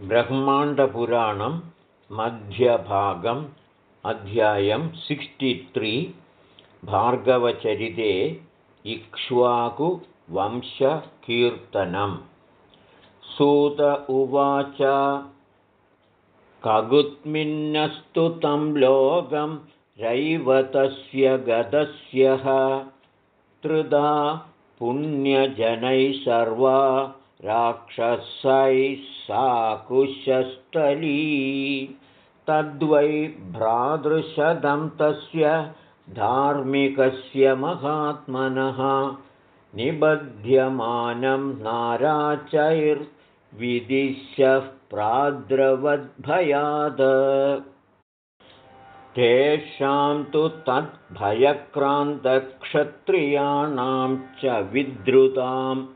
ब्रह्माण्डपुराणं मध्यभागम् अध्यायं सिक्स्टित्रि भार्गवचरिते इक्ष्वाकुवंशकीर्तनम् सूत उवाच कगुत्मिन्नस्तु तं लोकं रैवतस्य गदस्यः। पुण्यजनैः सर्वा राक्षसैः साकुशस्थली। तद्वै भ्रातृशतं तस्य धार्मिकस्य महात्मनः। निबध्यमानं नाराचैर्विदिश्यः प्राद्रवद्भयात् तेषां तु तद्भयक्रान्तक्षत्रियाणां च विद्रुताम्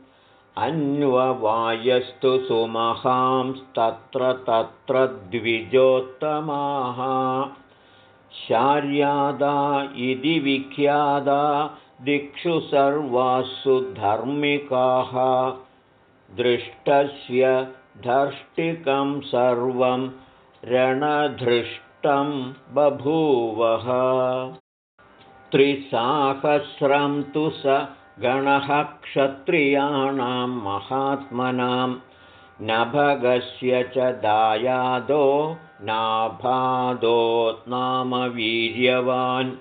अन्ववायस्तु सुमहांस्तत्र तत्र द्विजोत्तमाः। शार्यादा इति विख्यादा दिक्षु सर्वासु धर्मिकाः। दृष्टस्य धर्ष्टिकं सर्वं रणधृष्ट बभूवः। त्रिसाहस्रं तु स गणः क्षत्रियाणां महात्मनां नभगस्य च दायादो नाभादो नाम वीर्यवान्।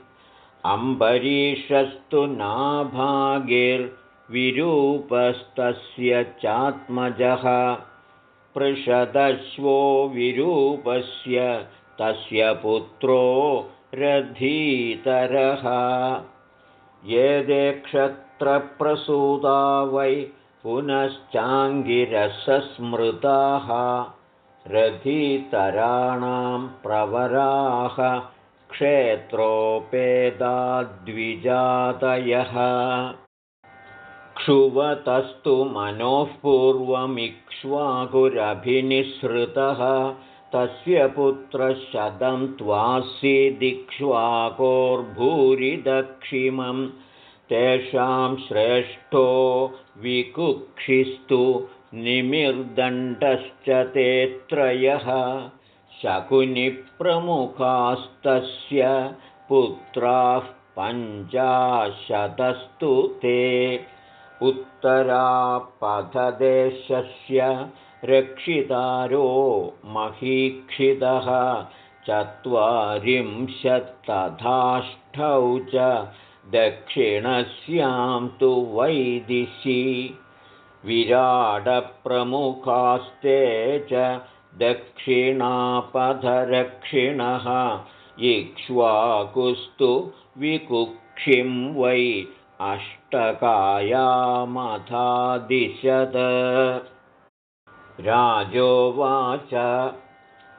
अम्बरीषस्तु नाभागिर्विरूपस्तस्य चात्मजः। पृषदश्वो विरूपस्य तस्य पुत्रो रथीतरः ये क्षत्रप्रसूता वै पुनश्चाङ्गिरसस्मृताः रथीतराणां प्रवराः क्षेत्रोपेदाद्विजातयः क्षुवतस्तु मनोः पूर्वमिक्ष्वाकुरभिनिःसृतः तस्य पुत्रशतं त्वासीदिक्ष्वाकोर्भूरिदक्षिमं तेषां श्रेष्ठो विकुक्षिस्तु निमिर्दण्डश्च ते त्रयः। शकुनिप्रमुखास्तस्य पुत्राः पञ्चाशतस्तु ते। उत्तरापथदेशस्य रक्षितारो महीक्षितः चत्वारिंशत्तथाष्टौ च दक्षिणस्यां तु वैदिशी विराडप्रमुखास्ते च दक्षिणापथरक्षिणः इक्ष्वाकुस्तु विकुक्षिं वै अष्टकायामथादिशत् राजोवाच।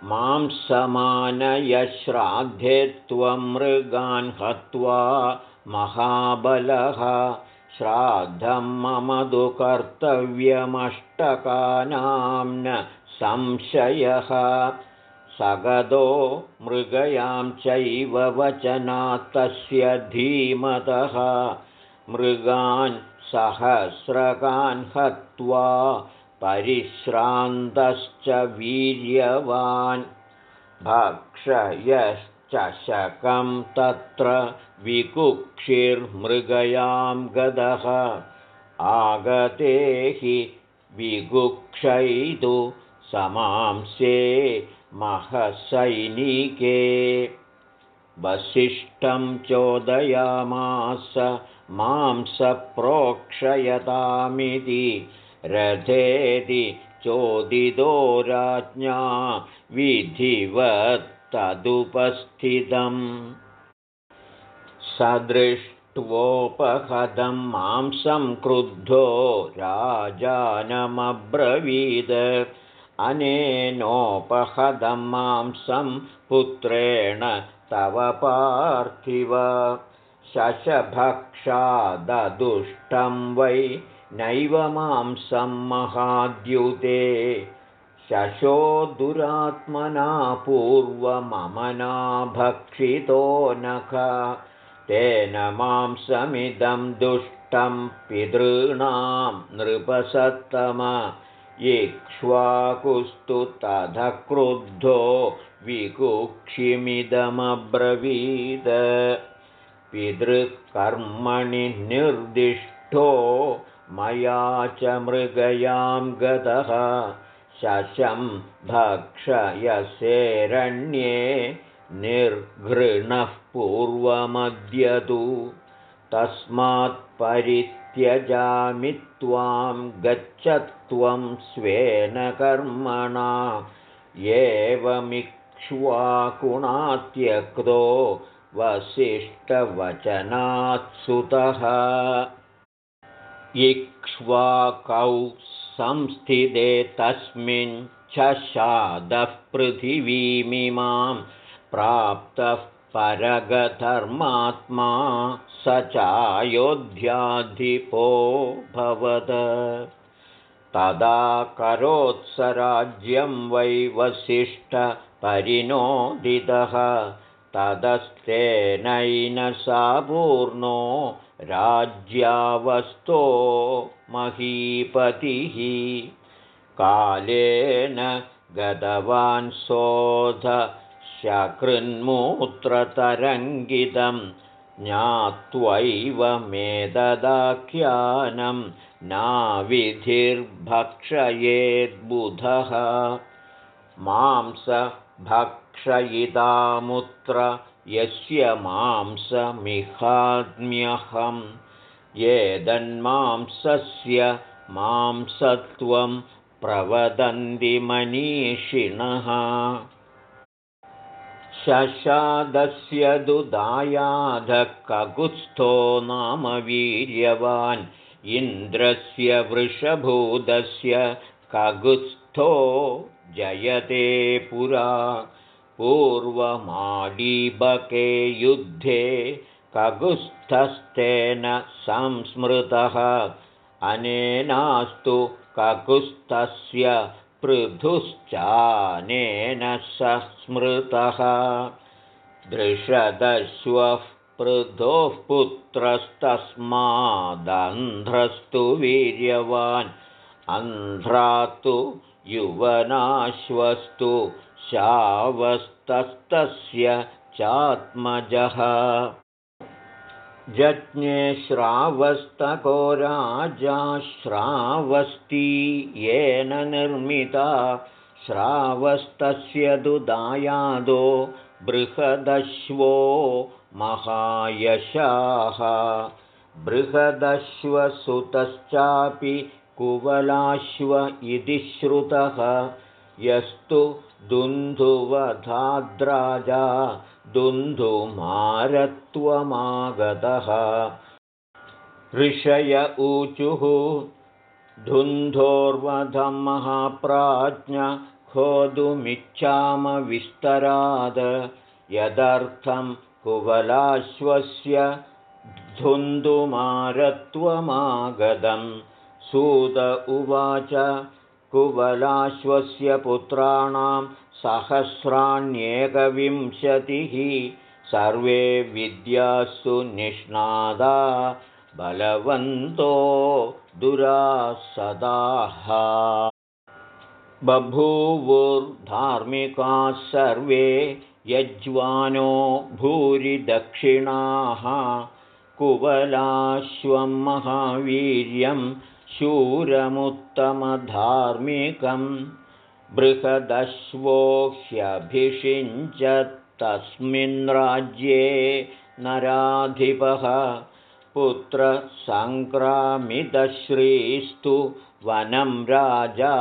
मां समानयश्राद्धे त्वं मृगान् हत्वा महाबलः। श्राद्धं मम तु कर्तव्यमष्टकानां न संशयः। सगदो मृगयां चैव वचनात्तस्य धीमतः। मृगान् सहस्रकान् हत्वा परिश्रान्तश्च वीर्यवान् भक्षयश्चषकं तत्र विकुक्षिर्मृगयां गदः आगते हि विकुक्षैतु समांसे महसैनिके। वसिष्ठं चोदयामास मांसप्रोक्षयतामिति रथेदि चोदितो राज्ञा विधिवत्तदुपस्थितम्। सदृष्ट्वोपहदं मांसं क्रुद्धो राजानमब्रवीद। अनेनोपहदं मांसं पुत्रेण तव पार्थिव। शशभक्षाददुष्टं वै नैव मांसं महाद्युते शशो दुरात्मना पूर्वममना भक्षितो नख। तेन मांसमिदं दुष्टं पितॄणां नृपसत्तम। इक्ष्वाकुस्तु तथ क्रुद्धो विकुक्षिमिदमब्रवीद। पितृकर्मणि निर्दिष्टो मया च मृगयां गतः शशं भक्षयसेरण्ये निर्घृणः पूर्वमद्यतु। तस्मात्परित्यजामि त्वां गच्छत्वं स्वेन कर्मणा। एवमिक्ष्वाकुणात्यक्तो वसिष्ठवचनात्सुतः इक्ष्वाकौ संस्थिते तस्मिन् छशादः पृथिवीमिमां प्राप्तः परगधर्मात्मा स चायोध्याधिपो भवद। तदा करोत्सराज्यं वै वसिष्ठपरिणोदितः सा पूर्णो राज्यावस्तो महीपतिः कालेन गतवान् शोध शकृन्मूत्रतरङ्गितं ज्ञात्वैव मेददाख्यानं नाविधिर्भक्षयेद्बुधः मांसभक्षयितामुत्र यस्य मांसमिहात्म्यहं येदन्मांसस्य मांसत्वं प्रवदन्ति मनीषिणः। शशादस्य दुदायाधकगुत्स्थो नाम वीर्यवान् इन्द्रस्य वृषभूतस्य कगुत्स्थो जयते पुरा पूर्वमाडीबके युद्धे कगुस्थस्तेन संस्मृतः। अनेनास्तु ककुस्थस्य पृथुश्चानेन स स्मृतः दृषदश्वः पृथोः पुत्रस्तस्मादन्ध्रस्तु वीर्यवान्। अन्ध्रातु युवनाश्वस्तु शावस्तस्तस्य चात्मजः। जज्ञे श्रावस्तको राजाश्रावस्ती येन निर्मिता। श्रावस्तस्य दुदायादो बृहदश्वो महायशाः। बृहदश्वसुतश्चापि कुवलाश्व इति श्रुतः। यस्तु दुन्धुवधाद्राजा दुन्धुमारत्वमागतः ऋषय ऊचुः धुन्धोर्वधं महाप्राज्ञ खोदुमिच्छामविस्तराद। यदर्थं कुवलाश्वस्य धुन्धुमारत्वमागतं सूत उवाच कुवलाश्वस्य पुत्राणां सहस्राण्येकविंशतिः सर्वे विद्यासु निष्णादा बलवन्तो दुरासदाः। बभूवुर्धार्मिकाः सर्वे यज्वानो भूरिदक्षिणाः कुवलाश्वं महावीर्यं शूरमुत्तमधार्मिकं बृहदश्वो तस्मिन् राज्ये नराधिपः पुत्रसङ्क्रामितश्रीस्तु वनं राजा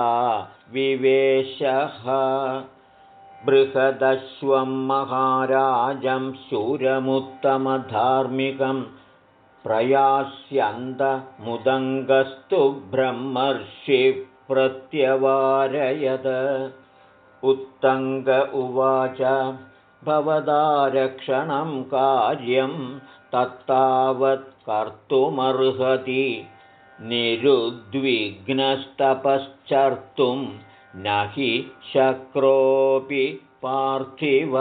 विवेशः। बृहदश्वं महाराजं शूरमुत्तमधार्मिकं प्रयास्यन्तमुदङ्गस्तु प्रत्यवारयद उत्तङ्ग उवाच भवदा रक्षणं कार्यं तत्तावत् कर्तुमर्हति। निरुद्विग्नस्तपश्चर्तुं न हि शक्रोऽपि पार्थिव।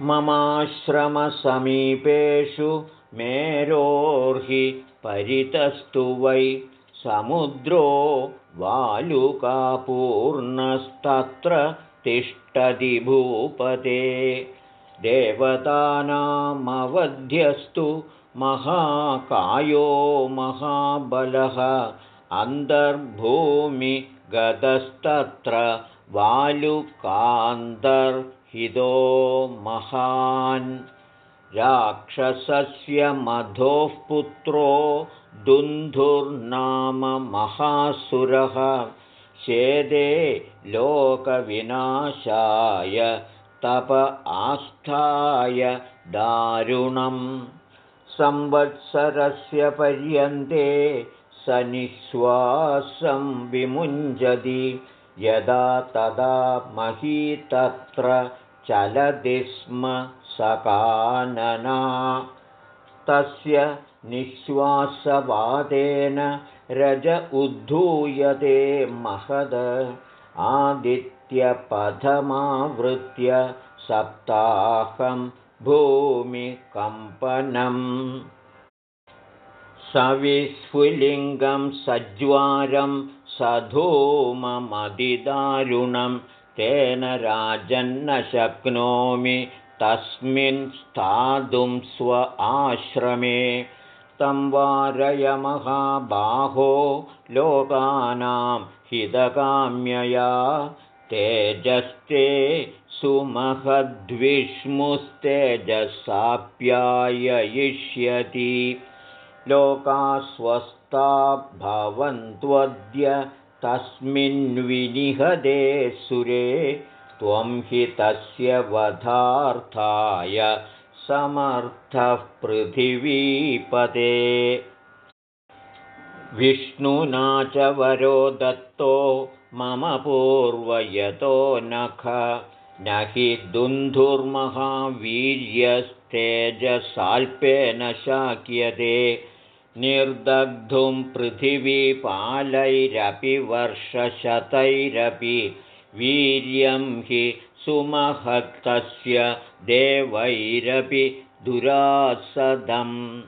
ममाश्रमसमीपेषु मेरोर्हि परितस्तु वै समुद्रो वालुकापूर्णस्तत्र तिष्ठति भूपते देवतानामवध्यस्तु महाकायो महाबलः अन्तर्भूमिगतस्तत्र वालुकान्तर्हितो महान् राक्षसस्य मधोः पुत्रो दुन्धुर्नाम महासुरः। शेदे लोकविनाशाय तप आस्थाय दारुणं संवत्सरस्य पर्यन्ते स निःश्वासं विमुञ्जति। यदा तदा मही तत्र चलति स्म सकानना। तस्य निःश्वासवादेन रज उद्धूयते महद। आदित्यपथमावृत्य सप्ताहं भूमिकम्पनम्। सविस्फुलिङ्गं सज्वारं सधूममदिदारुणं तेन राजन्न शक्नोमि तस्मिन् स्थातुं स्व आश्रमे तं वारयमहाबाहो लोकानां हितकाम्यया तेजस्ते सुमहद्विष्मुस्तेजसाप्याययिष्यति। लोकास्वस्था भवन्त्वद्य तस्मिन्विनिहदे सुरे त्वं हि तस्य वधार्थाय समर्थः पृथिवीपते। विष्णुना च वरो दत्तो मम पूर्वयतो नख। न हि दुन्धुर्महावीर्यस्तेजसाल्पेन शाक्यते। निर्दग्धुं पृथिवीपालैरपि वर्षशतैरपि वीर्यं हि सुमहत्तस्य देवैरपि दुरासदम्।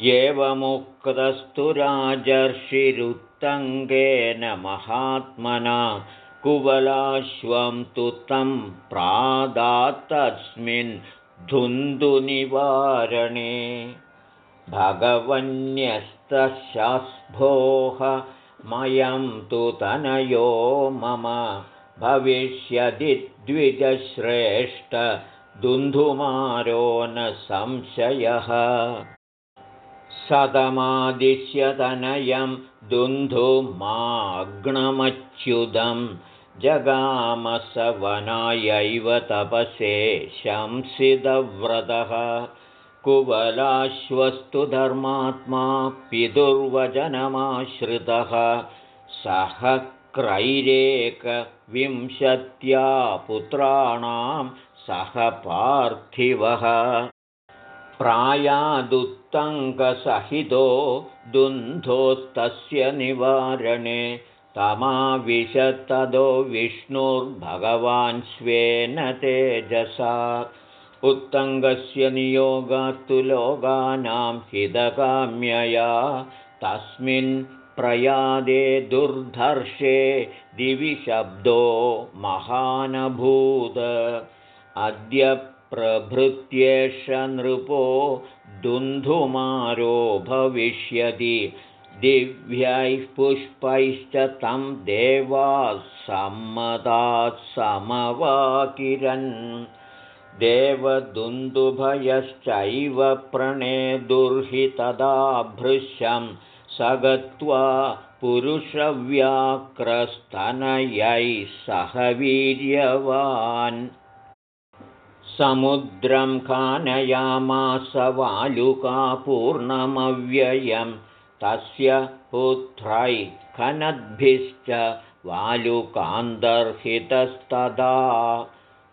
एवमुक्तस्तु राजर्षिरुत्तङ्गेन महात्मना कुवलाश्वं तु तं प्रादात्तस्मिन् धुन्धुनिवारणे भगवन्यस्तशास्भोः मयं तु तनयो मम भविष्यदि द्विजश्रेष्ठ दुन्धुमारो न संशयः। शतमादिश्यतनयं दुन्धुमाग्नमच्युतं जगामसवनायैव तपसे शंसितव्रतः कुवलाश्वस्तु धर्मात्मा पितुर्वचनमाश्रितः। सह क्रैरेकविंशत्या पुत्राणां सह पार्थिवः। प्रायादुत्तङ्कसहितो दुन्धोस्तस्य निवारणे तमाविशत्तदो विष्णुर्भगवान् स्वेन तेजसा उत्तङ्गस्य नियोगात्तु लोकानां हितकाम्यया। तस्मिन् प्रयादे दुर्धर्षे दिवि शब्दो महानभूत। अद्य प्रभृत्येष नृपो दुन्धुमारो भविष्यति। दिव्यैः पुष्पैश्च तं देवाः सम्मतात् समवाकिरन् देवदुन्दुभयश्चैव प्रणेदुर्हितदा भृश्यं स गत्वा पुरुषव्याक्रस्तनयैः सह वीर्यवान्। समुद्रं खानयामास वालुकापूर्णमव्ययं तस्य पुत्रै खनद्भिश्च वालुकान्तर्हितस्तदा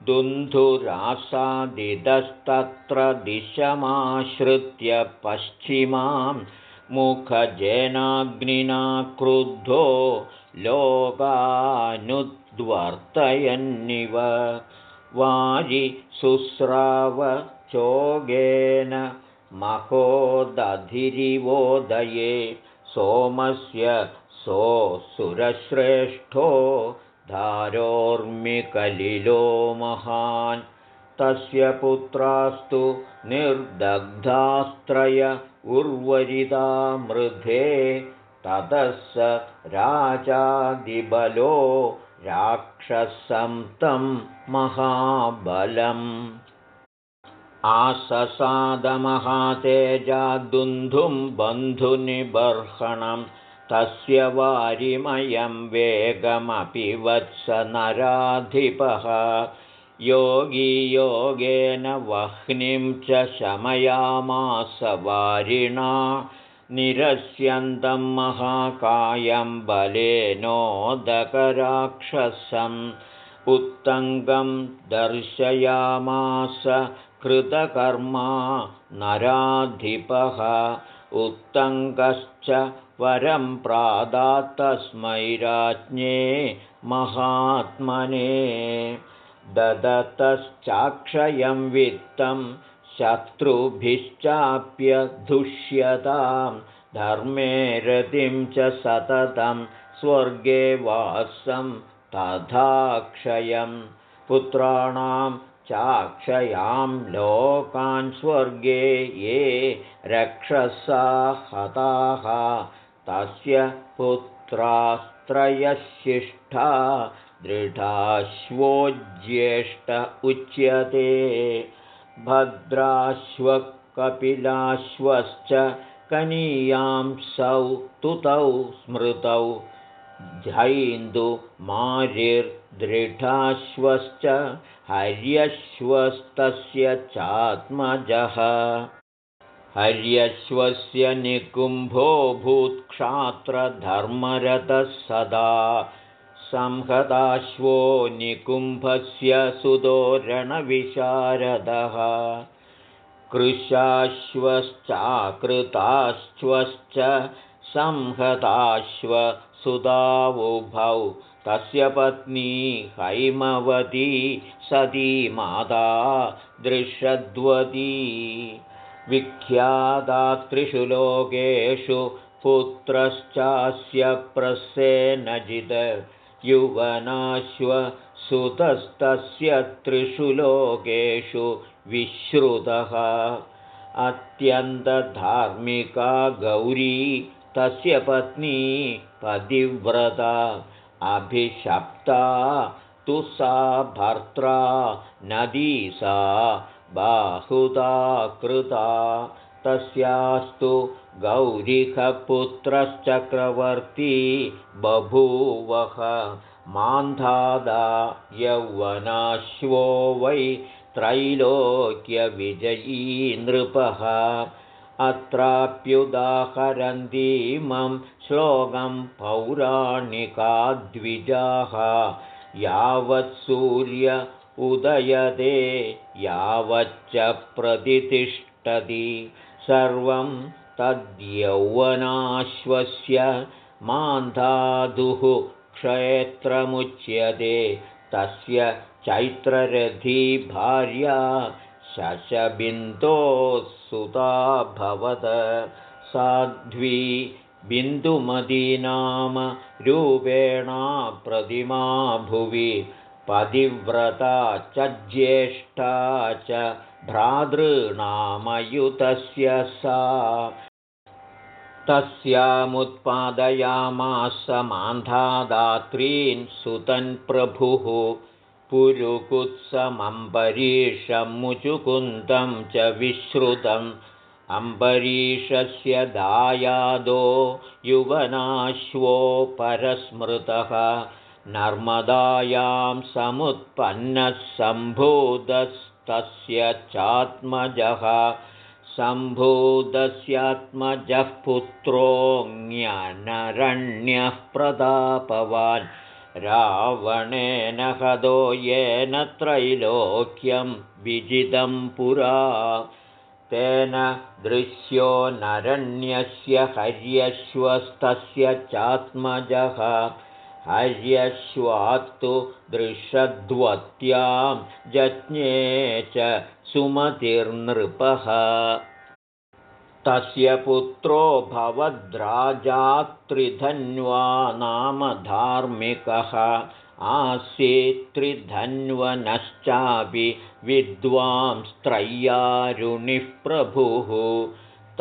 दुन्धुरासादिदस्तत्र दिशमाश्रित्य पश्चिमां मुखजेनाग्निना क्रुद्धो लोकानुद्वर्तयन्निव। वाजिशुस्रावचोगेन महोदधिरिवोदये सोमस्य सोऽसुरश्रेष्ठो धारोर्मिकलिलो महान्। तस्य पुत्रास्तु निर्दग्धास्त्रय उर्वरिदा मृधे ततः स राजादिबलो राक्षसं तं महाबलम्। आससादमहातेजादुन्धुं बन्धुनिबर्हणं तस्य वारिमयं वेगमपि वत्स नराधिपः। योगी योगेन वह्निं च शमयामास वारिणा निरस्यन्तं महाकायं बलेनोदकराक्षसम् उत्तङ्गं दर्शयामास कृतकर्मा नराधिपः। उत्तङ्गश्च वरं प्रादात्तस्मै राज्ञे महात्मने। ददतश्चाक्षयं वित्तं शत्रुभिश्चाप्यधुष्यतां धर्मे रतिं च सततं स्वर्गे वासं तथाक्षयं। पुत्राणां चाक्षयां लोकान् स्वर्गे ये रक्षसा हताः तस्य पुत्रास्त्रयशिष्ठा दृढाश्वोज्येष्ठ उच्यते। भद्राश्वकपिलाश्वश्च कनीयांसौ तुतौ स्मृतौ। झैन्दुमारिर्दृढाश्वश्च हर्यश्वस्तस्य चात्मजः हर्यश्वस्य निकुम्भो भूत्क्षात्रधर्मरतः सदा। संहताश्वो निकुम्भस्य सुदोरणविशारदः। कृशाश्वश्चाकृताश्वश्च संहताश्वसुधावुभौ तस्य पत्नी हैमवती सती माता दृषद्वती विख्याता त्रिषु लोकेषु पुत्रश्चास्य प्रसेनजित् युवनाश्वसुतस्तस्य त्रिषु लोकेषु विश्रुतः। अत्यन्तधार्मिका गौरी तस्य पत्नी पतिव्रता। अभिशप्ता तु सा भर्त्रा नदी सा बाहुदा कृता तस्यास्तु गौरिकपुत्रश्चक्रवर्ती बभूवः। मान्धादा यौवनाश्वो वै त्रैलोक्यविजयी नृपः। अत्राप्युदाहरन्तीमं श्लोकं पौराणिकाद्विजाः। यावत्सूर्य उदयते यावच्च प्रतितिष्ठति सर्वं तद्यौवनाश्वस्य मान्धाधुः क्षेत्रमुच्यते। तस्य चैत्ररथी भार्या शशबिन्दोः साध्वी बिन्दुमदीनाम रूपेणा प्रतिमा भुवि पतिव्रता च ज्येष्ठा च भ्रातॄणामयुतस्य सा। तस्यामुत्पादयामास मान्धादात्रीन् सुतन्प्रभुः पुरुकुत्समम्बरीषं मुचुकुन्दं च विश्रुतम् अम्बरीषस्य दायादो युवनाश्वो परस्मृतः नर्मदायां समुत्पन्नः सम्भूतस्तस्य चात्मजः सम्भूतस्यात्मजः पुत्रोऽन्यनरण्यः प्रतापवान् रावणेन हदो येन त्रैलोक्यं विजितं पुरा। तेन दृश्यो नरण्यस्य हर्यश्वस्तस्य चात्मजः हर्यश्वात्तु दृशद्वत्यां जज्ञे च सुमतिर्नृपः। तस्य पुत्रो भवद्राजात्रिधन्वा नाम धार्मिकः आसीत्त्रिधन्वनश्चापि विद्वांस्त्रय्यारुणिः प्रभुः।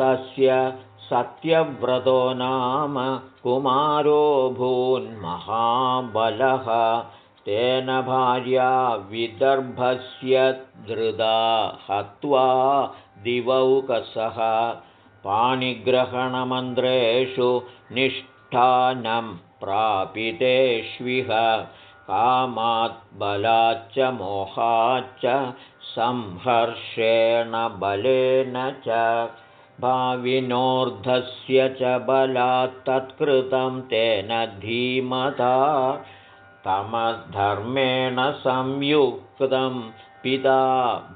तस्य सत्यव्रतो नाम कुमारो भून्महाबलः तेन भार्या विदर्भस्य धृदा हत्वा दिवौकसः। पाणिग्रहणमन्त्रेषु निष्ठानं प्रापितेष्विह कामात् बलाच्च मोहाच्च संहर्षेण बलेन च भाविनोर्धस्य च बलात् तत्कृतं तेन धीमता। तमधर्मेण संयुक्तं पिता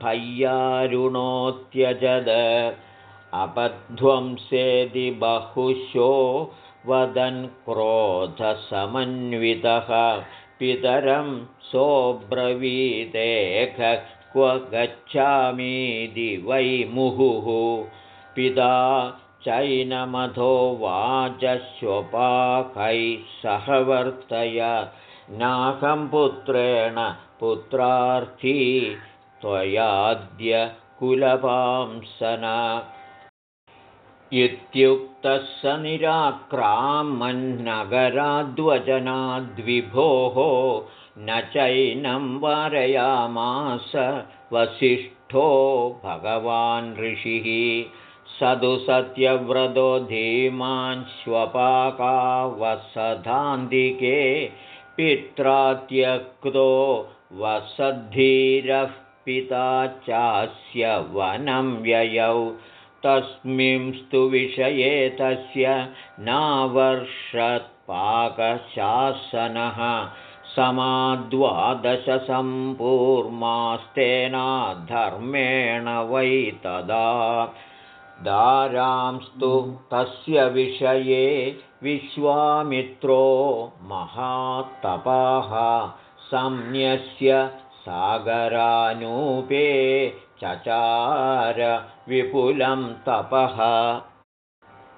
भय्यारुणोत्यजद। अपध्वंसेदि बहुशो वदन् क्रोधसमन्वितः। पितरं सोऽब्रवीतेख क्व गच्छामीति वै मुहुः पिता चैनमधो वाचश्वपाकैः सह वर्तय नाकं पुत्रेण पुत्रार्थी त्वयाद्य कुलपांसन। इत्युक्तः स निराक्रामन्नगराद्वचनाद्विभोः न चैनं वारयामास वसिष्ठो भगवान् ऋषिः स तु सत्यव्रतो धीमान्श्वपाकावसधान्तिके पित्रा त्यक्तो वसद्धीरः पिता चास्य वनं व्ययौ। तस्मिंस्तु विषये तस्य नावर्षत्पाकशासनः। समाद्वादशसम्पूर्मास्तेना धर्मेण वै तदा दारांस्तु तस्य विषये विश्वामित्रो महात्तपाः संन्यस्य सागरानूपे चचार विपुलं तपः।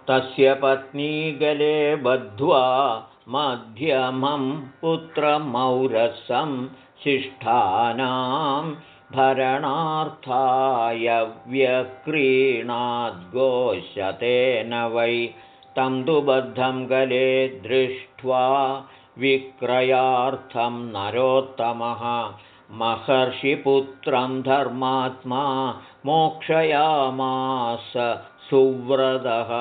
तस्य पत्नी गले बद्ध्वा मध्यमं पुत्रमौरसं शिष्ठानां भरणार्थाय व्यक्रीणाद्घोषतेन वै तं तु बद्धं गले दृष्ट्वा विक्रयार्थं नरोत्तमः। महर्षिपुत्रं धर्मात्मा मोक्षयामास सुव्रतः।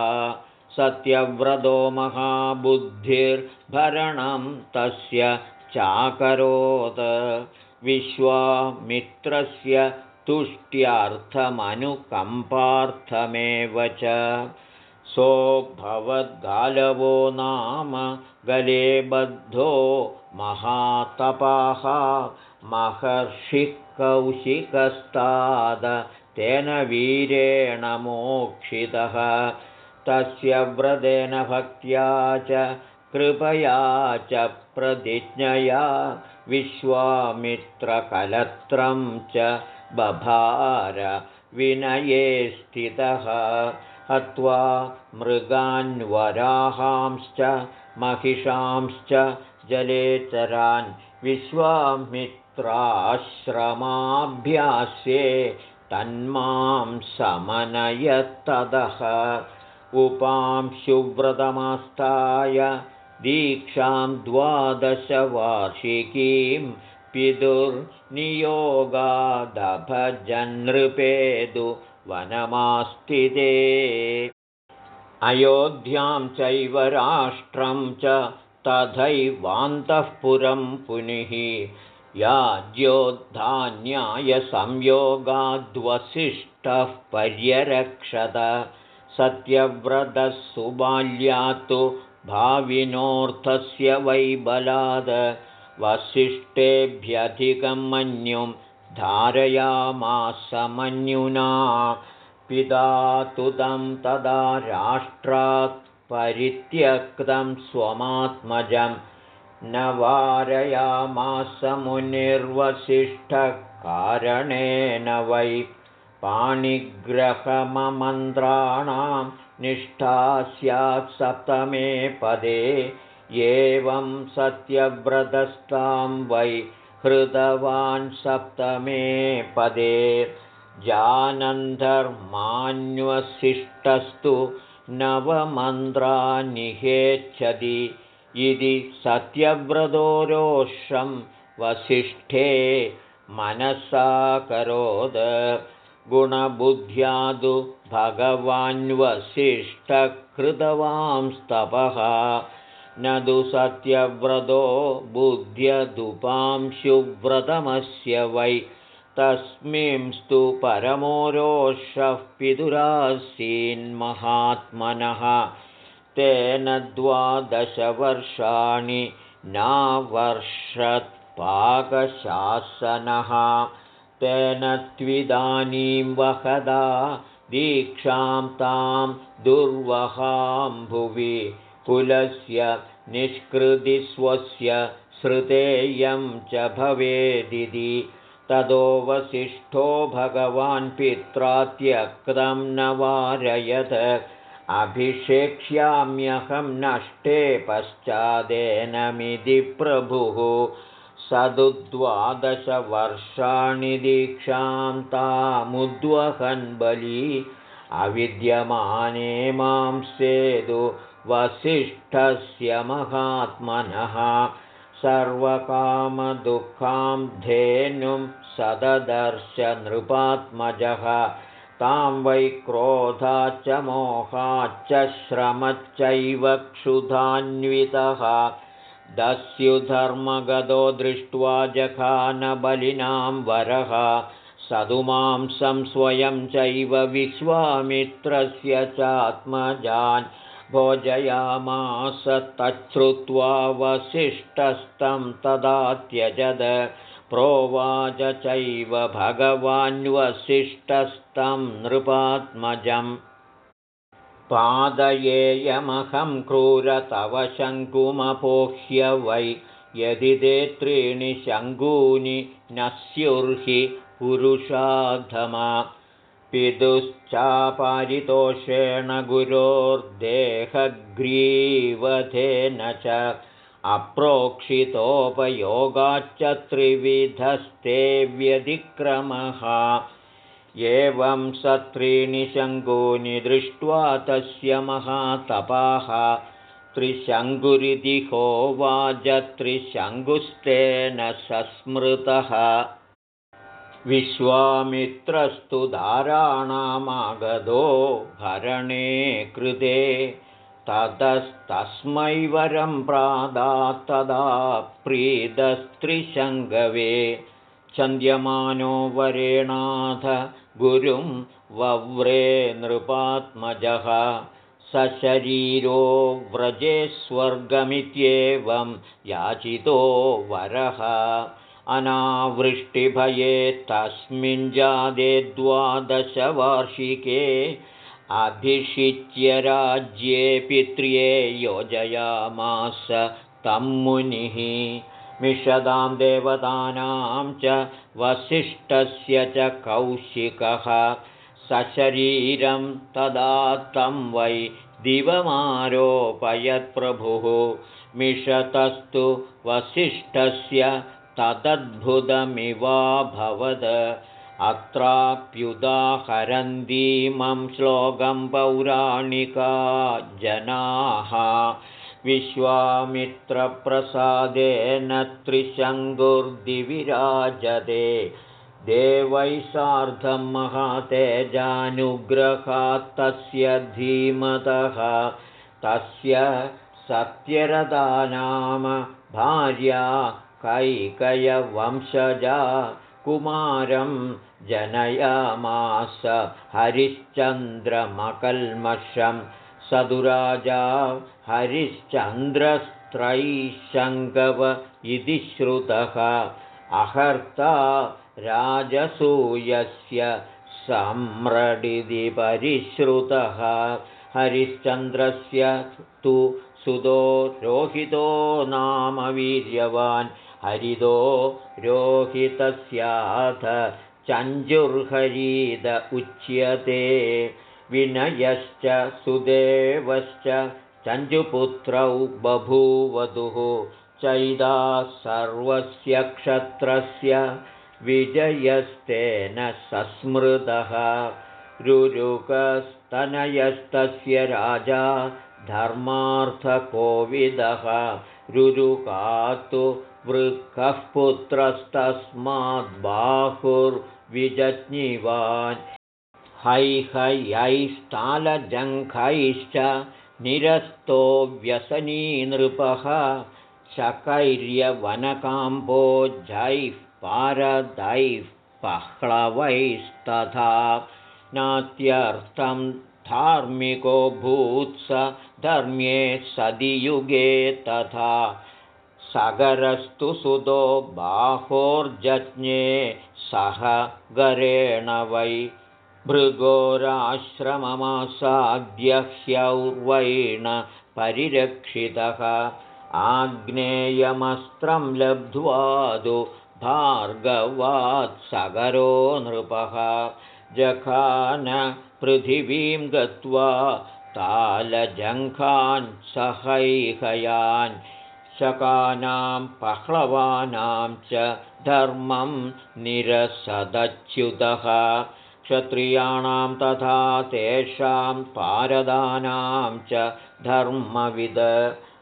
सत्यव्रतो महाबुद्धिर्भरणं तस्य चाकरोत् विश्वामित्रस्य तुष्ट्यर्थमनुकम्पार्थमेव च। सोऽभवद्गालवो नाम गले बद्धो महातपाः। महर्षिः कौशिकस्ताद तेन वीरेण मोक्षितः। तस्य व्रतेन भक्त्या च कृपया च प्रतिज्ञया विश्वामित्रकलत्रं च बभार विनये स्थितः हत्वा मृगान्वराहांश्च महिषांश्च जलेचरान् विश्वामित्र त्राश्रमाभ्यास्ये तन्मां समनयत्तदः। उपां शुव्रतमास्ताय दीक्षां द्वादशवार्षिकीं पितुर्नियोगादभजनृपेदु वनमास्तिते अयोध्यां चैव राष्ट्रं च तथैवान्तःपुरं पुनिः। याज्योद्धान्यायसंयोगाद्वसिष्ठः पर्यरक्षत। सत्यव्रतः सुबाल्यात्तु भाविनोऽर्थस्य वैबलाद वसिष्ठेभ्यधिकं मन्युं धारयामासमन्युना पिता तु तं तदा राष्ट्रात् परित्यक्तं स्वमात्मजम् न वारयामास मुनिर्वसिष्ठकारणेन वै पाणिग्रहममन्त्राणां निष्ठा स्यात् सप्तमे पदे। एवं सत्यव्रतस्तां वै हृतवान् सप्तमे पदे। जानन्धर्मान्वसिष्टस्तु नवमन्त्रानिहेच्छति इति सत्यव्रतो रोषं वसिष्ठे मनसाकरोद गुणबुद्ध्यादु भगवान्वसिष्ठकृतवांस्तपः न तु सत्यव्रतो बुद्ध्यदुपांशुव्रतमस्य वै। तस्मिंस्तु परमोरोषः पितुरासीन्महात्मनः तेन द्वादशवर्षाणि नावर्षत्पाकशासनः तेन त्विदानीं वहदा दीक्षां तां दुर्वहां भुवि कुलस्य निष्कृतिस्वस्य श्रुतेयं च भवेदिति। ततोऽवसिष्ठो भगवान् पित्रा त्यक्तं न वारयत्। अभिषेक्ष्याम्यहं नष्टे पश्चादेनमिति प्रभुः सदुद्वादशवर्षाणि दीक्षां तामुद्वहन् बली अविद्यमाने मां सेतु वसिष्ठस्य महात्मनः सर्वकामदुःखां धेनुं सददर्श नृपात्मजः तां वै क्रोधाच्च मोहाच्च श्रमच्चैव क्षुधान्वितः दस्युधर्मगतो दृष्ट्वा जखानबलिनां वरः सदुमांसं स्वयं चैव विश्वामित्रस्य चात्मजान् भोजयामास तच्छ्रुत्वा वसिष्ठस्तं तदा त्यजद। प्रोवाच चैव भगवान्वसिष्ठस्तं नृपात्मजम् पादयेयमहं क्रूरतव शङ्कुमपोह्य वै यदि ते त्रीणि शङ्कूनि न स्युर्हि पुरुषाधमा पितुश्चापारितोषेण गुरोर्देहग्रीवधेन च अप्रोक्षितोपयोगाच्च त्रिविधस्ते व्यतिक्रमः एवं सत्रीणि शङ्कुनि दृष्ट्वा तस्य महातपाः। त्रिशङ्कुरिदिहोवाच त्रिशङ्कुस्तेन सस्मृतः। विश्वामित्रस्तु धाराणामागधो भरणे कृते। ततस्तस्मै वरं प्रादात्तदा प्रीदस्त्रिशङ्गवे चन्द्यमानो वरेणाथ गुरुं वव्रे नृपात्मजः। सशरीरो व्रजे स्वर्गमित्येवं याचितो वरः। अनावृष्टिभये तस्मिन् जादे द्वादशवार्षिके अभिषिच्य राज्ये पित्र्ये योजयामास तं मुनिः मिषदां देवतानां च वसिष्ठस्य च कौशिकः। सशरीरं तदा तं वै दिवमारोपयत्प्रभुः। मिषतस्तु वसिष्ठस्य तदद्भुतमिवाभवद अत्राप्युदाहरन्तीमं श्लोकं पौराणिका जनाः विश्वामित्रप्रसादेन त्रिशङ्कुर्दिविराजते देवैः सार्धं महातेजानुग्रहात्तस्य धीमतः। तस्य सत्यरदानाम भार्या कैकयवंशजा कुमारं जनयामास। हरिश्चन्द्रमकल्मषं सदुराजा हरिश्चन्द्रस्त्रैशङ्कव इति श्रुतः। अहर्ता राजसूयस्य सम्रडिति परिश्रुतः। हरिश्चन्द्रस्य तु सुतो रोहितो नाम वीर्यवान्। हरितो रोहितस्याथ चञ्जुर्हरीद उच्यते विनयश्च सुदेवश्च चञ्जुपुत्रौ बभूवधुः चैदा सर्वस्य क्षत्रस्य विजयस्तेन सस्मृतः। रुरुकस्तनयस्तस्य राजा धर्मार्थकोविदः। रुरुकातु वृक्कः पुत्रस्तस्माद्बाहुर्विजज्ञिवान् हैहयैस्तालजङ्घैश्च निरस्तो व्यसनी नृपः शकैर्यवनकाम्बोजैः पारदैः पह्लवैस्तथा नात्यर्थं धार्मिको भूत्स धर्म्ये सदियुगे तथा सगरस्तु सुतो बाहोर्जज्ञे सह गरेण वै भृगोराश्रममासाद्यह्यौर्वैण परिरक्षितः। आग्नेयमस्त्रं लब्ध्वादु भार्गवात्सगरो नृपः। जखान पृथिवीं गत्वा तालजङ्घान् सहैहयान् शकानां पह्लवानां च धर्मं निरसदच्युतः क्षत्रियाणां तथा तेषां पारदानां च धर्मविद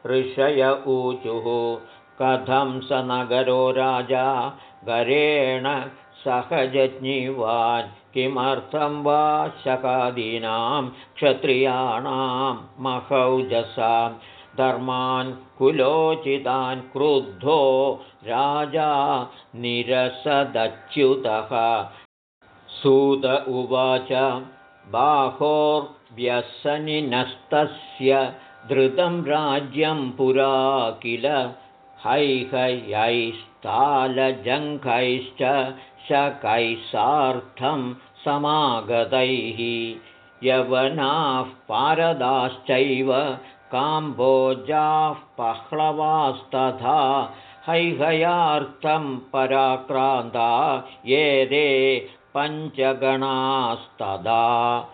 ऋषय ऊचुः। कथं स नगरो राजा? गरेण सहजज्ञिवान्। किमर्थं वा शकादीनां क्षत्रियाणां महौजसां? धर्मान् कुलोचितान् क्रुद्धो राजा निरसदच्युतः सूत उवाच बाहोर्व्यसनिनस्तस्य धृतं राज्यं पुरा किल हैहयैस्तालजङ्घैश्च शकैः सार्धं समागतैः यवनाः पारदाश्चैव काम्बोजाः पह्लवास्तथा हैहयार्थं पराक्रान्ता ये दे पञ्चगणास्तदा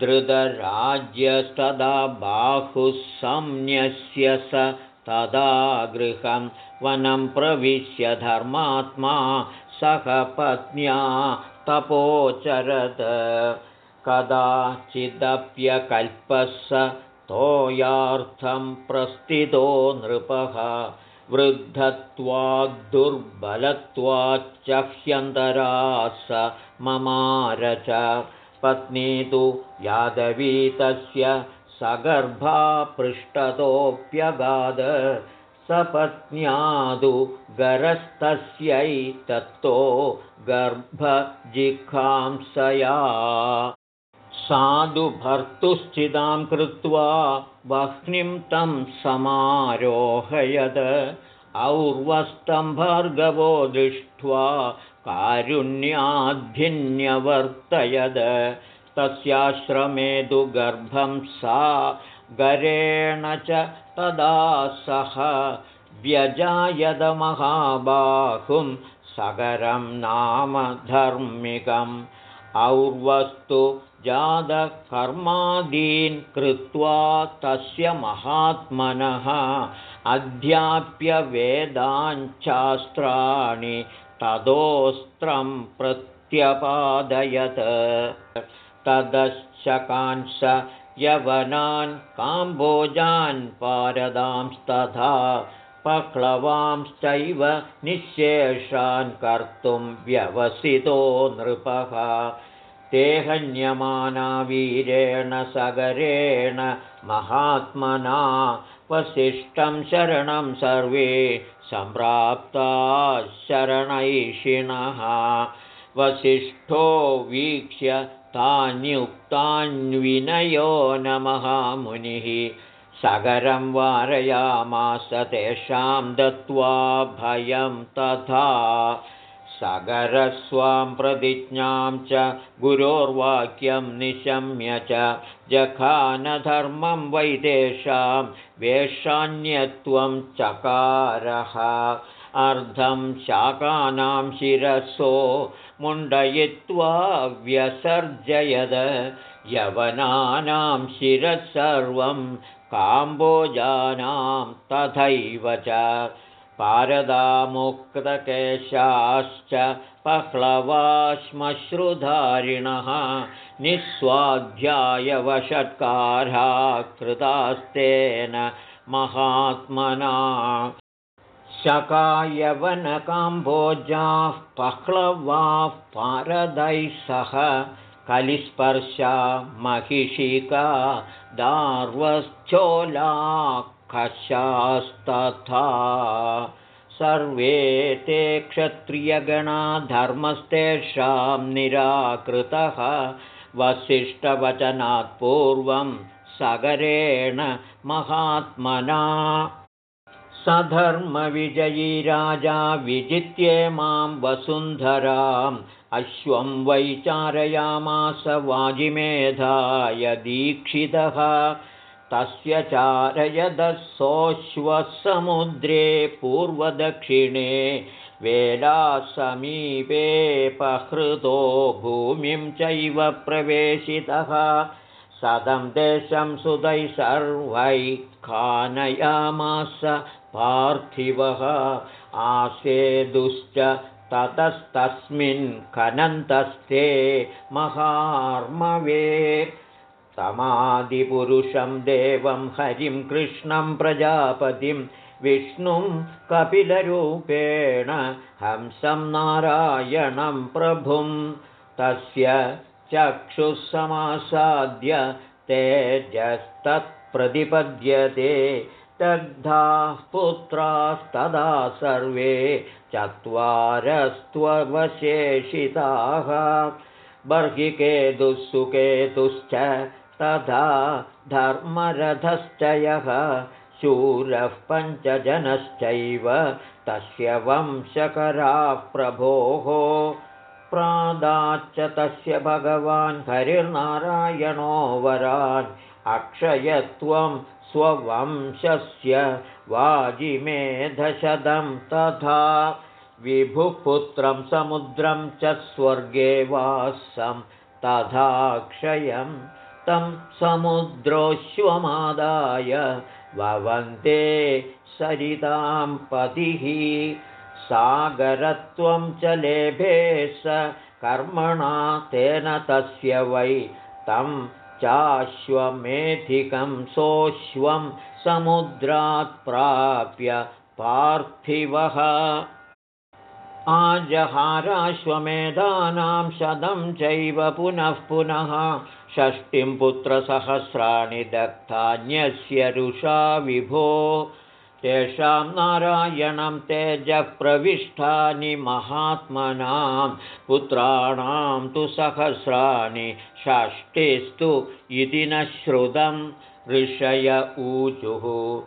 धृतराज्यस्तदा बाहुः संन्यस्य स तदा गृहं वनं प्रविश्य धर्मात्मा सह पत्न्या तपोचरत्। कदाचिदप्यकल्पः स तोयार्थं प्रस्थितो नृपः। वृद्धत्वाद्दुर्बलत्वाच्चह्यन्तरा स ममार च पत्नी तु यादवी तस्य सगर्भा पृष्ठतोऽप्यगाद सपत्न्यादु गरस्तस्यै तत्तो गर्भजिखांसया। साधु भर्तुश्चितां कृत्वा वह्निं तं समारोहयद। और्वस्तं भार्गवो दृष्ट्वा कारुण्याद्भिन्यवर्तयद तस्याश्रमे तु गर्भं सा गरेण च तदा सह। व्यजायदमहाबाहुं सगरं नाम धर्मिकम्। और्वस्तु जातकर्मादीन् कृत्वा तस्य महात्मनः। अध्याप्यवेदाञ्चास्त्राणि तदोस्त्रं प्रत्यपादयत्। तदश्चकांस यवनान् काम्बोजान् पारदांस्तथा पक्लवांश्चैव निःशेषान् कर्तुं व्यवसितो नृपः। ते वीरेण सगरेण महात्मना वसिष्ठं शरणं सर्वे सम्प्राप्ता शरणैषिणः। वसिष्ठो वीक्ष्य तान्युक्तान्विनयो न महामुनिः सगरं वारयामास तेषां दत्त्वा भयं तथा सगरस्वां प्रतिज्ञां च गुरोर्वाक्यं निशम्य च जखानधर्मं वै तेषां वेषान्यत्वं चकारः। अर्धं शाकानां शिरसो मुण्डयित्वा व्यसर्जयद। यवनानां शिरः सर्वं काम्बोजानां तथैव च पारदामुक्तकेशाश्च पह्लवाश्मश्रुधारिणः निःस्वाध्यायवषत्कारा कृतास्तेन महात्मना शकायवनकाम्भोजाः पह्लवाः पारदैः सह कलिस्पर्शा महिषिका दार्वश्चोलाखशास्तथा सर्वे ते क्षत्रियगणा धर्मस्तेषां निराकृतः। वसिष्ठवचनात् पूर्वं सगरेण महात्मना। सधर्मविजयी राजा विजित्ये मां वसुन्धराम्। अश्वं वैचारयामास वाजिमेधाय दीक्षितः तस्य चारयदसोऽश्वसमुद्रे पूर्वदक्षिणे वेलासमीपेपहृतो भूमिं चैव प्रवेशितः। सदं देशं सुतैः सर्वैः खानयामास पार्थिवः। आसेदुश्च ततस्तस्मिन् खनन्तस्ते महार्मवे समादिपुरुषं देवं हरिं कृष्णं प्रजापतिं विष्णुं कपिलरूपेण हंसं नारायणं प्रभुं। तस्य चक्षुःसमासाद्य तेजस्तत्प्रतिपद्यते दग्धाः पुत्रास्तदा सर्वे चत्वारस्त्ववशेषिताः। बर्हिकेतुस्सुकेतुश्च तथा धर्मरथश्च यः शूरः पञ्चजनश्चैव तस्य वंशकराः प्रभोः। प्रादाच्च तस्य भगवान् हरिर्नारायणो वरान् अक्षयत्वं स्ववंशस्य वाजिमेधशतं तथा। विभुपुत्रं समुद्रं च स्वर्गे वासं तथाक्षयं तं समुद्रोऽश्वमादाय भवन्ते सरितां पतिः। सागरत्वं च लेभे स कर्मणा तेन तस्य वै तं चाश्वमेधिकं सोऽश्वं समुद्रात् प्राप्य पार्थिवः। आजहाराश्वमेधानां शतं चैव पुनः पुनः षष्टिं पुत्रसहस्राणि दत्तान्यस्य रुषा विभो। तेषां नारायणं तेजः प्रविष्टानि महात्मनां। पुत्राणां तु सहस्राणि षष्टिस्तु इति न श्रुतं ऋषय ऊचुः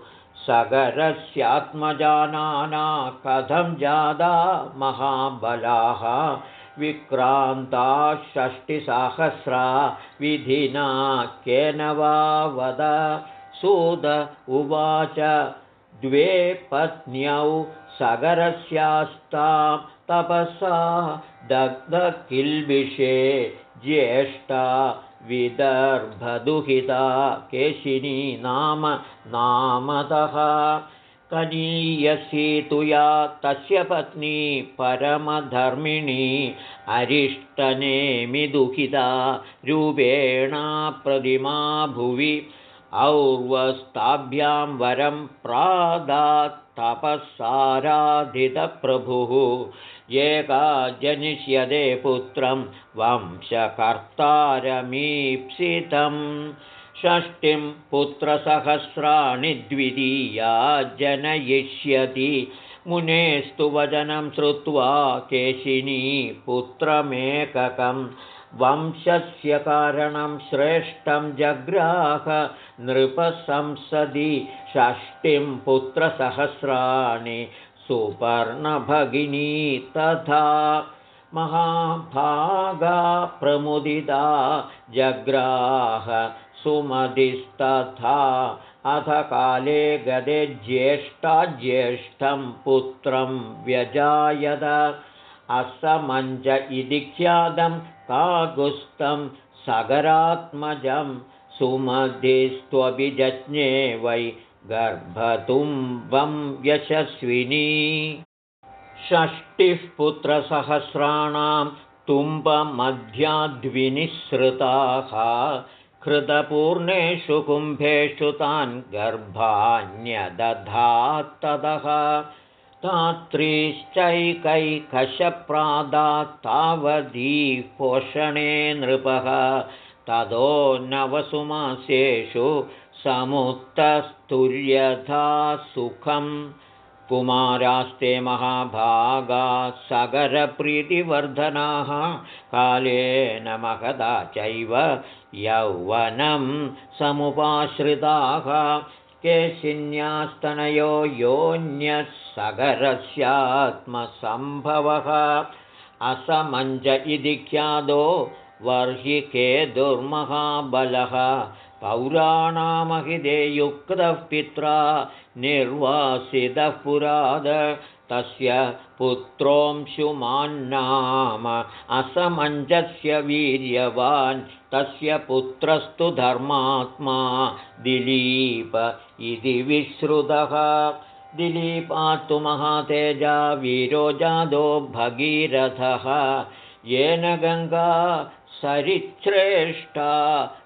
सगरस्यात्मजानाना कथं जादा महाबलाः विक्रान्ताः षष्टिसहस्रा विधिना केन वा वद? सुद उवाच द्वे पत्न्यौ सगरस्यास्तां तपसा दग्धकिल्बिषे ज्येष्ठा विदर्भदुहिता केशिनी नाम नामतः कनीयसी तु या तस्य पत्नी परमधर्मिणी अरिष्टनेमि दुहिता रूपेणा प्रतिमा भुवि और्वस्ताभ्यां वरं प्रादात्तपःसाराधितप्रभुः एका जनिष्यदे पुत्रं वंशकर्तारमीप्सितं षष्टिं पुत्रसहस्राणि द्वितीया जनयिष्यति। मुनेस्तु वचनं श्रुत्वा केशिनी पुत्रमेककम् वंशस्य कारणं श्रेष्ठं जग्राह नृपसंसदि। षष्टिं पुत्रसहस्राणि सुपर्णभगिनी तथा। महाभागा प्रमुदिता जग्राह सुमतिस्तथा अथ काले गदे ज्येष्ठाज्येष्ठं पुत्रं व्यजायत। असमञ्ज इति ख्यातं कागुस्तं सगरात्मजं सुमधिस्त्वभिजज्ञे वै गर्भतुम्बं यशस्विनी। षष्टिः पुत्रसहस्राणां तुम्बमध्याद्विनिःसृताः कृतपूर्णेषु कुम्भेषु तान् गर्भाण्यदधात्ततः तावधीः पोषणे नृपः। ततो नवसुमासेषु समुत्तस्तुर्यथा सुखम् कुमारास्ते महाभागा सगरप्रीतिवर्धनाः कालेन महदा चैव यौवनं समुपाश्रिताः केशिन्यास्तनयो योऽन्यः सगरस्यात्मसम्भवः असमञ्ज इति ख्यादो वर्हिके दुर्महाबलः पौराणामहिदे युक्तः पित्रा निर्वासितः पुराद तस्य पुत्रोऽंशुमान्नाम असमञ्जस्य वीर्यवान् तस्य पुत्रस्तु धर्मात्मा दिलीप इति विश्रुतः दिलीपात्तु महातेजा वीरोजादो भगीरथः। येन गङ्गा सरिच्छ्रेष्ठा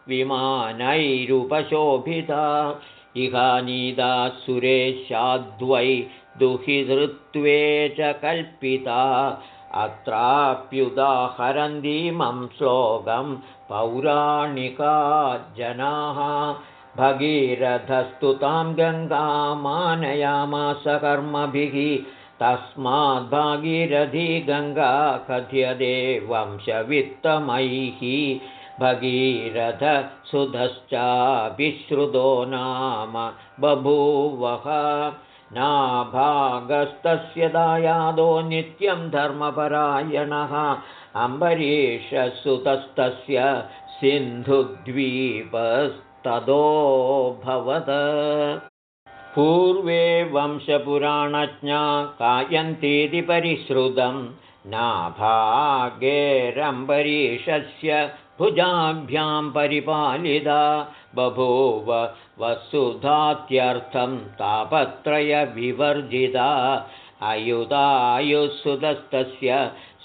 विमानैरुपशोभिता। इहानीदा सुरेशाद्वै दुहितृत्वे च कल्पिता। अत्राप्युदाहरन्तीमं श्लोकं पौराणिका जनाः। भगीरथस्तु तां गङ्गामानयामास कर्मभिः तस्माद्भागीरथी गङ्गा कथ्यते वंशवित्तमैः भगीरथसुधश्चाभिश्रुतो नाम बभूवः नाभागस्तस्य दायादो नित्यं धर्मपरायणः अम्बरीषसुतस्तस्य सिन्धुद्वीपस्तदोऽभवत् पूर्वे वंशपुराणज्ञा कायन्तीति परिश्रुतं नाभागेरम्बरीषस्य भुजाभ्यां परिपालिता बभूव वसुधात्यर्थं तापत्रयविवर्जिता अयुतायुसुतस्तस्य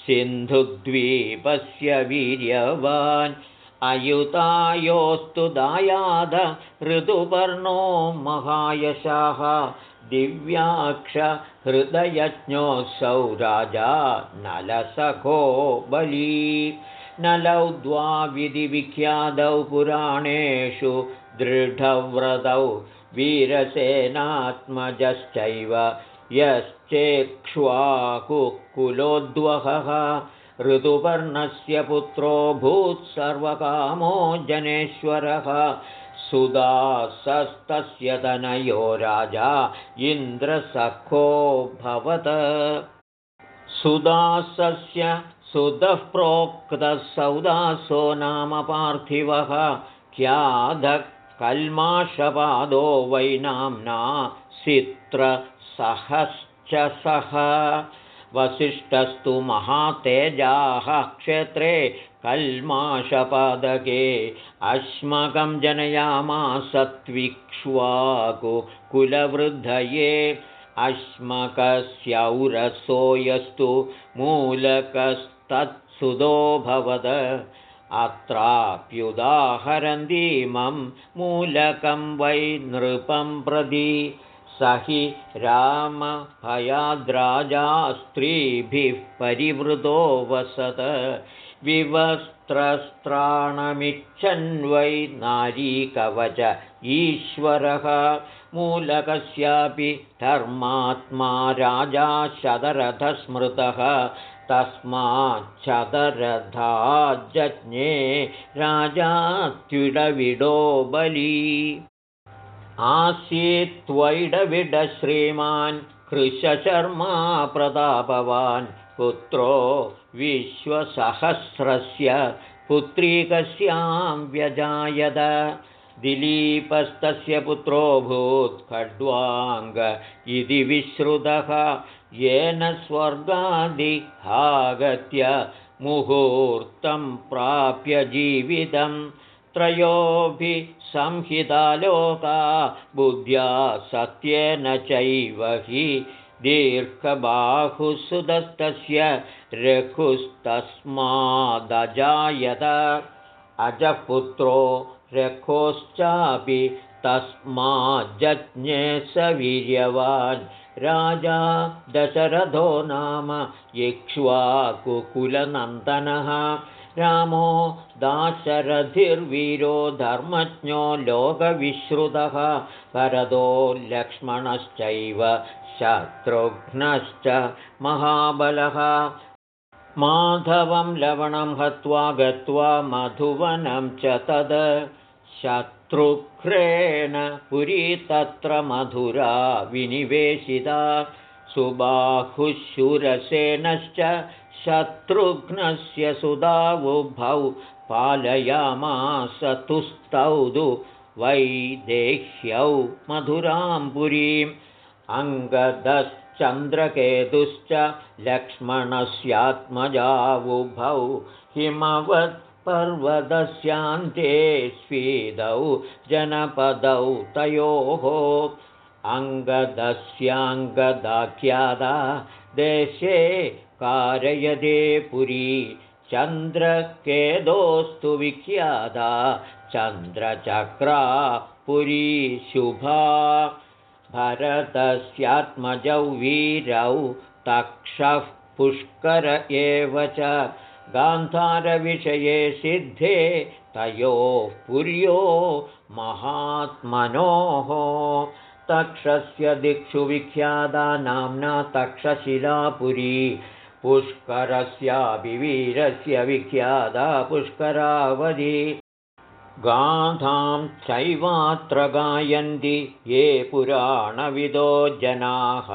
सिन्धुद्वीपस्य वीर्यवान् अयुतायोस्तु दायाद ऋतुपर्णो महायशाः दिव्याक्षहृदयज्ञोऽसौ राजा नलसखो बली। नलौ द्वाविधिविख्यातौ पुराणेषु दृढव्रतौ वीरसेनात्मजश्चैव यश्चेक्ष्वाकुकुलोद्वहः ऋतुपर्णस्य पुत्रो भूत्सर्वकामो जनेश्वरः। सुदासस्तस्य तनयो राजा इन्द्रसखोऽभवत् सुदासस्य सुतः प्रोक्तः सौदासो नाम पार्थिवः। ख्याधकल्माषपादो वै नाम्ना सित्रसहश्च सः वसिष्ठस्तु महातेजाः क्षेत्रे कल्माषपादके अश्मकं जनयामासत्विक्ष्वाकुकुलवृद्धये अश्मकस्यौरसो यस्तु मूलकस्त तत्सुदोऽभवद अत्राप्युदाहरन्तीमं मूलकं वै नृपं प्रति स हि रामभयाद्राजा स्त्रीभिः परिवृतो वसत। विवस्त्रस्त्राणमिच्छन्वै नारीकवच ईश्वरः। मूलकस्यापि धर्मात्मा राजा शतरथस्मृतः। तस्माच्छतरथाजज्ञे राजात्युडविडो बली आसीत्त्वैडविडश्रीमान् कृशर्मा प्रतापवान् पुत्रो विश्वसहस्रस्य पुत्रीकस्यां व्यजायत। दिलीपस्तस्य पुत्रोऽभूत् खड्वाङ्ग इति विश्रुतः येन स्वर्गादिहागत्य मुहूर्तं प्राप्य जीवितं त्रयोऽपि संहितालोका बुद्ध्या सत्येन चैव हि दीर्घबाहुसुदस्तस्य रघुस्तस्मादजायत। अजपुत्रो रघोश्चापि तस्माज्जज्ञे स वीर्यवान्। राजा दशरथो नाम इक्ष्वाकुकुलनन्दनः रामो दाशरथिर्वीरो धर्मज्ञो लोकविश्रुतः भरतो लक्ष्मणश्चैव शत्रुघ्नश्च महाबलः। माधवं लवणं हत्वा गत्वा मधुवनं च तद् शत्रुघ्रेण पुरी तत्र मधुरा विनिवेशिता सुबाहुशूरसेनश्च शत्रुघ्नस्य सुधावुभौ पालयामास तुस्तौ वैदेह्यौ मधुरां पुरीम् अङ्गदश्चन्द्रकेतुश्च लक्ष्मणस्यात्मजावुभौ हिमवत्पर्वतस्यान्ते स्वीदौ जनपदौ तयोः अङ्गदस्याङ्गदाख्यादा देशे कारयदे पुरी चन्द्रकेदोस्तु विख्याता चन्द्रचक्रा पुरी शुभा। भरतस्यात्मजौ वीरौ तक्षः पुष्कर एव च। गान्धारविषये सिद्धे तयोः पुर्यो महात्मनोः। तक्षस्य दिक्षु विख्याता नाम्ना तक्षशिलापुरी पुष्करस्यापि वीरस्य विख्याता पुष्करावधि। गाथां चैवात्र गायन्ति ये पुराणविदो जनाः।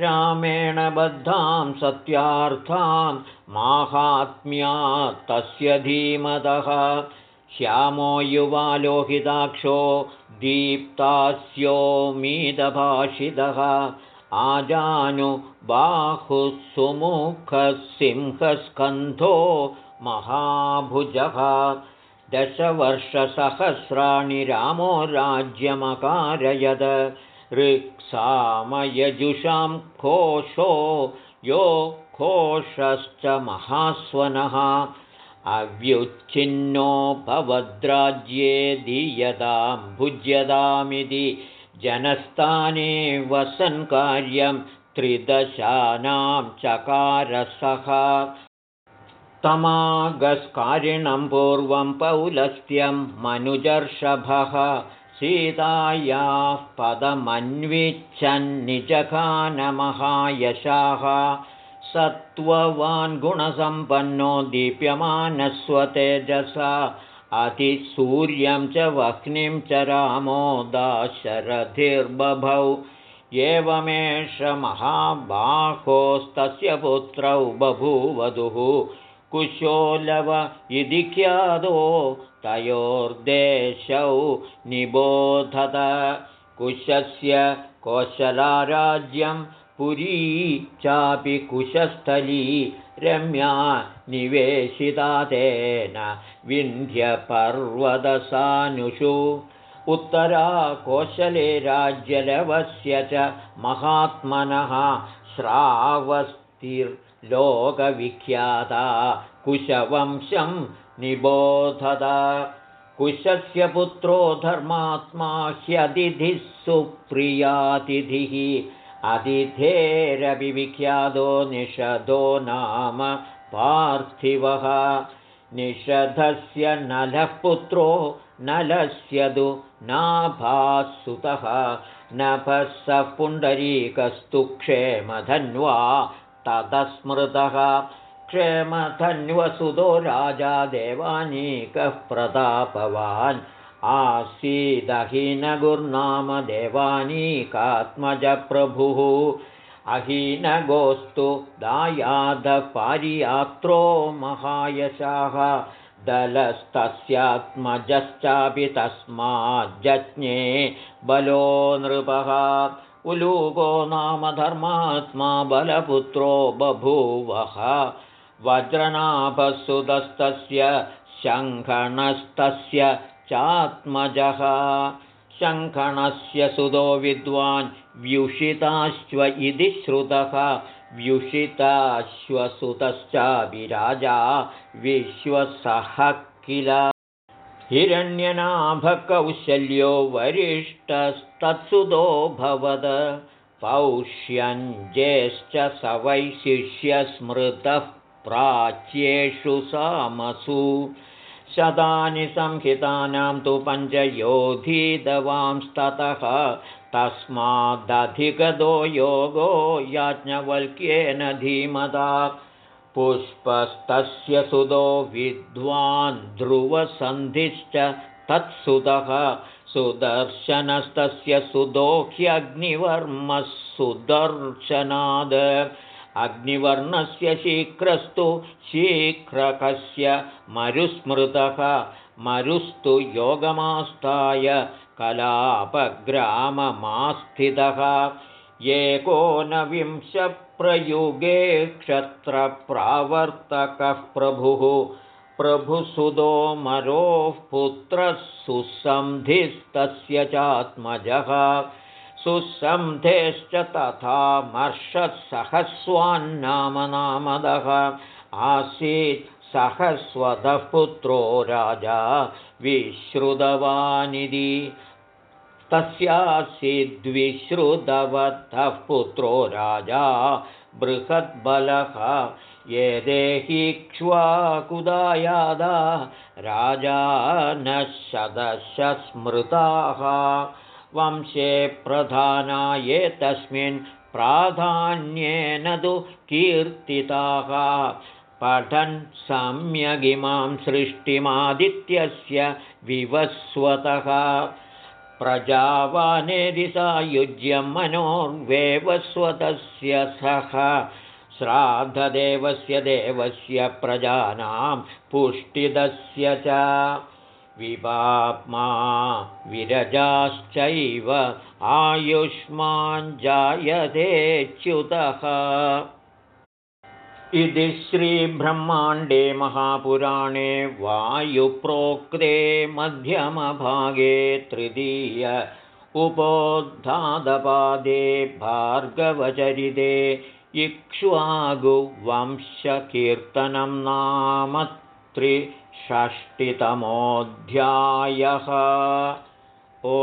रामेण बद्धां सत्यार्थां माहात्म्या तस्य धीमतः। श्यामो युवा लोहिताक्षो दीप्तास्यो मीदभाषितः आजानुबाहुः सुमुखसिंहस्कन्धो महाभुजः दशवर्षसहस्राणि रामो राज्यमकारयद ऋक्सामयजुषां घोषो यो घोषश्च महास्वनः अव्युच्छिन्नो भवद्राज्ये दीयतां भुज्यतामिति जनस्थाने वसन्कार्यं त्रिदशानां चकारसः। तमागस्कारिणं पूर्वं पौलस्त्यं मनुजर्षभः। सीतायाः पदमन्विच्छन्निजखानमहायशाः सत्त्ववान् गुणसम्पन्नो दीप्यमानस्वतेजसा अतिसूर्यं च वह्निं च रामो दाशरथिर्बभौ। एवमेष महाबाहोस्तस्य पुत्रौ बभूवधुः। कुशोलव इति ख्यातो तयोर्देशौ निबोधत। कुशस्य कौशलाराज्यं पुरी चापि कुशस्थली रम्या निवेशिता तेन विन्ध्यपर्वतसानुषु। उत्तरा कोशले राज्यलवस्य च महात्मनः श्रावस्तिर् लोकविख्याता कुशवंशं निबोधत। कुशस्य पुत्रो धर्मात्मा ह्यतिथिः सुप्रियातिथिः अतिथेरविख्यातो निषधो नाम पार्थिवः। निषधस्य नलः पुत्रो नलस्य तु नाभासुतः। नभः पुण्डरीकस्तु क्षेमधन्वा ततस्मृतः क्षेमधन्वसुतो राजा देवानीकः प्रतापवान् आसीदहीनगुर्नाम देवानीकात्मजप्रभुः अहीनगोस्तु दायादपारियात्रो महायशाः। दलस्तस्यात्मजश्चापि तस्माज्जज्ञे बलो नृपः। उलूको नाम धर्मात्मा बलपुत्रो बभूवः। वज्रनाभसुतस्तस्य शङ्खणस्तस्य चात्मजः शङ्खणस्य सुतो विद्वान् व्युषिताश्व इति श्रुतः। व्युषिताश्वसुतश्चाभिराजा विश्वसः किल हिरण्यनाभकौशल्यो वरिष्ठस्तत्सुतो भवद। पौष्यञ्जेश्च स वै शिष्यस्मृतः प्राच्येषु सामसु शतानि संहितानां तु पञ्चयोधीदवांस्ततः तस्मादधिगतो योगो याज्ञवल्क्येन धीमता। पुष्पस्तस्य सुतो विद्वान् ध्रुवसन्धिश्च तत्सुतः। सुदर्शनस्तस्य सुदोह्यग्निवर्मः सुदर्शनाद अग्निवर्णस्य शीघ्रस्तु शीघ्रकस्य मरुस्मृतः। मरुस्तु योगमास्ताय कलापग्राममास्थितः। एकोनविंशप्रयुगे क्षत्रप्रावर्तकः प्रभुः। प्रभुसुदो मरोः पुत्रः सुसन्धिस्तस्य चात्मजः सुसन्धेश्च तथा मर्षत्सहस्वान्नामनामदः। आसीत् सहस्वतः पुत्रो राजा विश्रुतवानिधि। तस्यासीद्विश्रुतवतः पुत्रो राजा बृहद्बलः। ये देहीक्ष्वाकुदायादा राजा न शतशस्मृताः वंशे प्रधाना ये तस्मिन् प्राधान्येन तु कीर्तिताः। पठन् सम्यगिमां सृष्टिमादित्यस्य विवस्वतः। प्रजावानेदि सायुज्यं मनोर्वेवस्वतस्य सः। श्राद्धदेवस्य देवस्य प्रजानां पुष्टिदस्य च विपाप्मा विरजाश्चैव आयुष्माञ्जायतेच्युतः इति श्रीब्रह्माण्डे महापुराणे वायुप्रोक्ते मध्यमभागे तृतीय उपोद्धादपादे भार्गवचरिते इक्ष्वागुवंशकीर्तनं नाम त्रिषष्टितमोऽध्यायः ओ